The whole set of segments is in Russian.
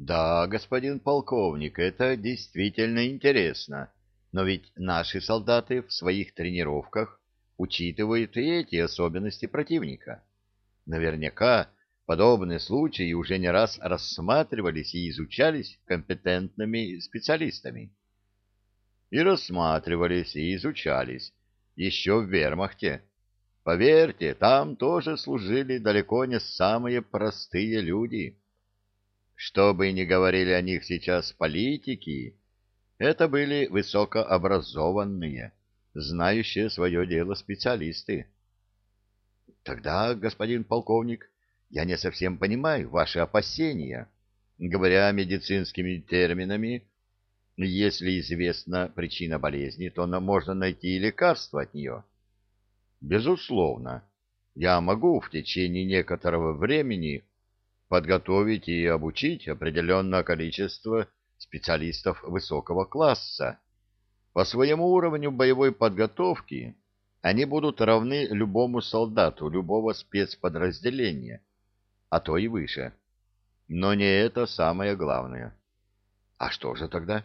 Да, господин полковник, это действительно интересно. Но ведь наши солдаты в своих тренировках учитывают и эти особенности противника. Наверняка подобные случаи уже не раз рассматривались и изучались компетентными специалистами. И рассматривались, и изучались еще в вермахте. Поверьте, там тоже служили далеко не самые простые люди. Что бы ни говорили о них сейчас политики, это были высокообразованные, знающие свое дело специалисты. Тогда, господин полковник, я не совсем понимаю ваши опасения. Говоря медицинскими терминами, если известна причина болезни, то можно найти лекарство от нее. Безусловно, я могу в течение некоторого времени подготовить и обучить определенное количество специалистов высокого класса. По своему уровню боевой подготовки они будут равны любому солдату любого спецподразделения, а то и выше. Но не это самое главное. А что же тогда?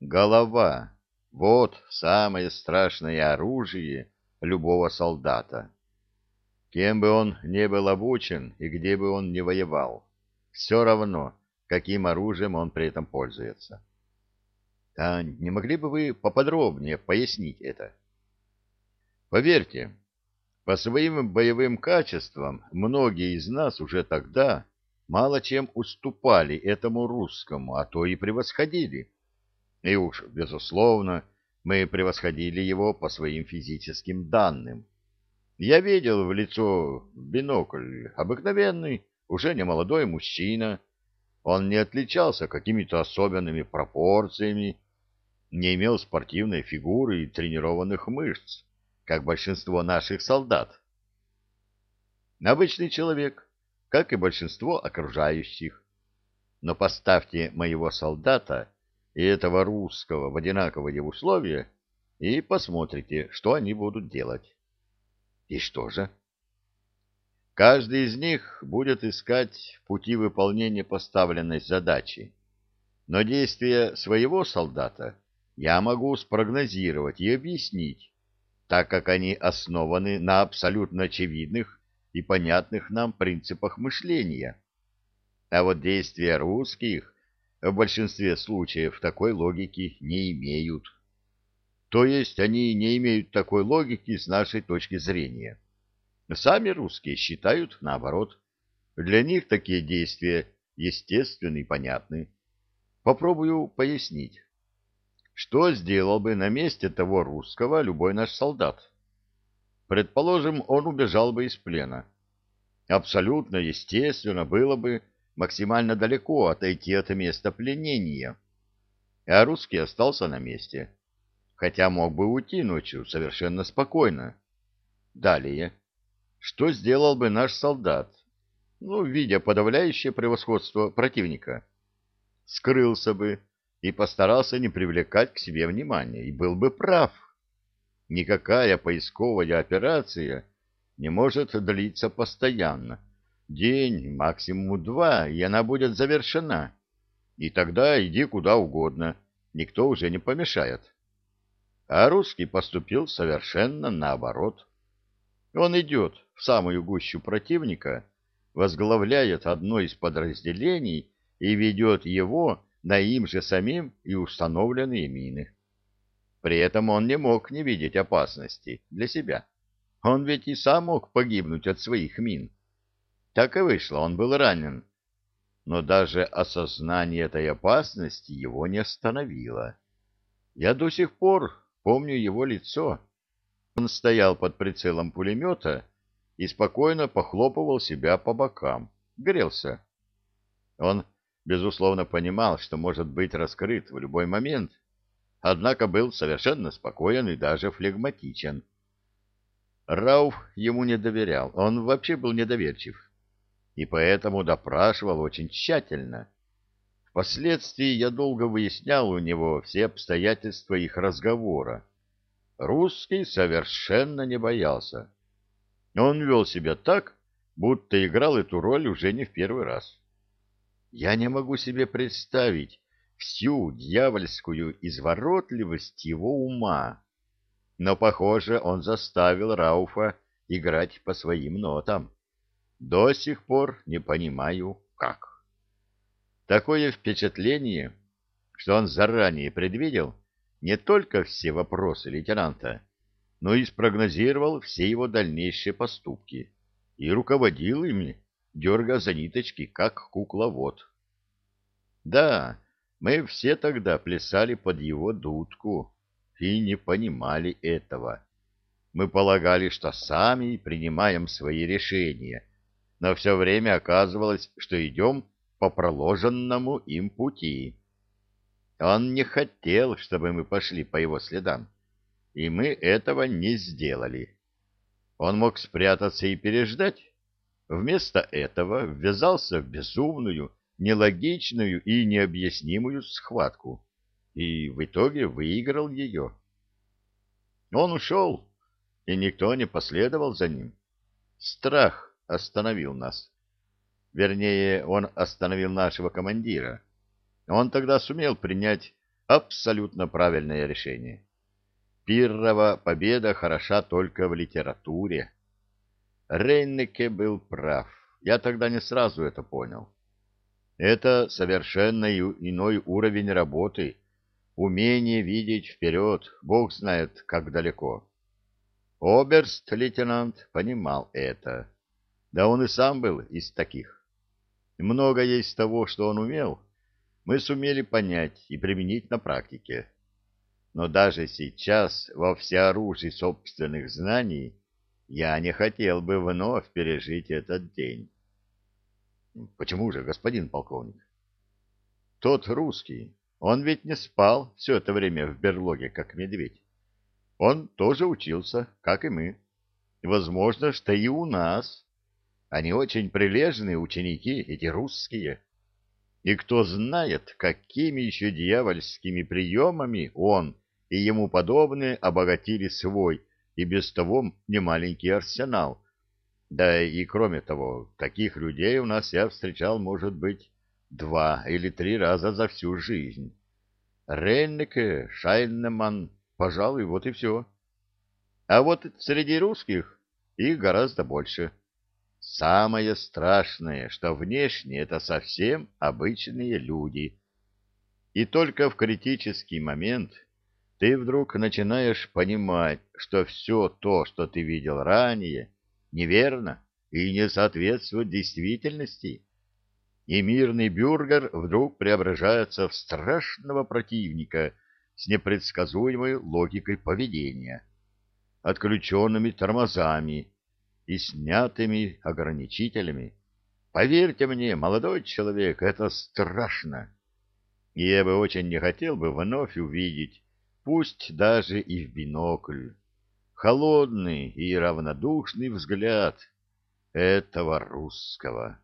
Голова. Вот самое страшное оружие любого солдата. Кем бы он ни был обучен и где бы он ни воевал, все равно, каким оружием он при этом пользуется. А не могли бы вы поподробнее пояснить это? Поверьте, по своим боевым качествам многие из нас уже тогда мало чем уступали этому русскому, а то и превосходили. И уж, безусловно, мы превосходили его по своим физическим данным. Я видел в лицо бинокль обыкновенный, уже не молодой мужчина. Он не отличался какими-то особенными пропорциями, не имел спортивной фигуры и тренированных мышц, как большинство наших солдат. Обычный человек, как и большинство окружающих. Но поставьте моего солдата и этого русского в одинаковые условия и посмотрите, что они будут делать. И что же? Каждый из них будет искать пути выполнения поставленной задачи. Но действия своего солдата я могу спрогнозировать и объяснить, так как они основаны на абсолютно очевидных и понятных нам принципах мышления. А вот действия русских в большинстве случаев такой логики не имеют. То есть они не имеют такой логики с нашей точки зрения. Сами русские считают наоборот. Для них такие действия естественны и понятны. Попробую пояснить. Что сделал бы на месте того русского любой наш солдат? Предположим, он убежал бы из плена. Абсолютно естественно было бы максимально далеко отойти от места пленения, а русский остался на месте хотя мог бы уйти ночью совершенно спокойно. Далее. Что сделал бы наш солдат, ну, видя подавляющее превосходство противника? Скрылся бы и постарался не привлекать к себе внимания, и был бы прав. Никакая поисковая операция не может длиться постоянно. День, максимум два, и она будет завершена. И тогда иди куда угодно, никто уже не помешает а русский поступил совершенно наоборот. Он идет в самую гущу противника, возглавляет одно из подразделений и ведет его на им же самим и установленные мины. При этом он не мог не видеть опасности для себя. Он ведь и сам мог погибнуть от своих мин. Так и вышло, он был ранен. Но даже осознание этой опасности его не остановило. Я до сих пор Помню его лицо. Он стоял под прицелом пулемета и спокойно похлопывал себя по бокам. Грелся. Он, безусловно, понимал, что может быть раскрыт в любой момент, однако был совершенно спокоен и даже флегматичен. Рауф ему не доверял, он вообще был недоверчив, и поэтому допрашивал очень тщательно. Впоследствии я долго выяснял у него все обстоятельства их разговора. Русский совершенно не боялся. Он вел себя так, будто играл эту роль уже не в первый раз. Я не могу себе представить всю дьявольскую изворотливость его ума, но, похоже, он заставил Рауфа играть по своим нотам. До сих пор не понимаю, как. Такое впечатление, что он заранее предвидел не только все вопросы лейтенанта, но и спрогнозировал все его дальнейшие поступки и руководил ими, дергая за ниточки, как кукловод. Да, мы все тогда плясали под его дудку и не понимали этого. Мы полагали, что сами принимаем свои решения, но все время оказывалось, что идем по проложенному им пути. Он не хотел, чтобы мы пошли по его следам, и мы этого не сделали. Он мог спрятаться и переждать. Вместо этого ввязался в безумную, нелогичную и необъяснимую схватку, и в итоге выиграл ее. Он ушел, и никто не последовал за ним. Страх остановил нас. Вернее, он остановил нашего командира. Он тогда сумел принять абсолютно правильное решение. Пиррова победа хороша только в литературе. Рейнеке был прав. Я тогда не сразу это понял. Это совершенно иной уровень работы. Умение видеть вперед, бог знает, как далеко. Оберст-лейтенант понимал это. Да он и сам был из таких. Многое из того, что он умел, мы сумели понять и применить на практике. Но даже сейчас, во всеоружии собственных знаний, я не хотел бы вновь пережить этот день. Почему же, господин полковник? Тот русский, он ведь не спал все это время в берлоге, как медведь. Он тоже учился, как и мы. Возможно, что и у нас. Они очень прилежные ученики, эти русские. И кто знает, какими еще дьявольскими приемами он и ему подобные обогатили свой и без того немаленький арсенал. Да и кроме того, таких людей у нас я встречал, может быть, два или три раза за всю жизнь. Реннеке, Шайнеман, Пожалуй, вот и все. А вот среди русских их гораздо больше. Самое страшное, что внешне это совсем обычные люди. И только в критический момент ты вдруг начинаешь понимать, что все то, что ты видел ранее, неверно и не соответствует действительности. И мирный бюргер вдруг преображается в страшного противника — с непредсказуемой логикой поведения, отключенными тормозами и снятыми ограничителями. Поверьте мне, молодой человек, это страшно. И я бы очень не хотел бы вновь увидеть, пусть даже и в бинокль, холодный и равнодушный взгляд этого русского.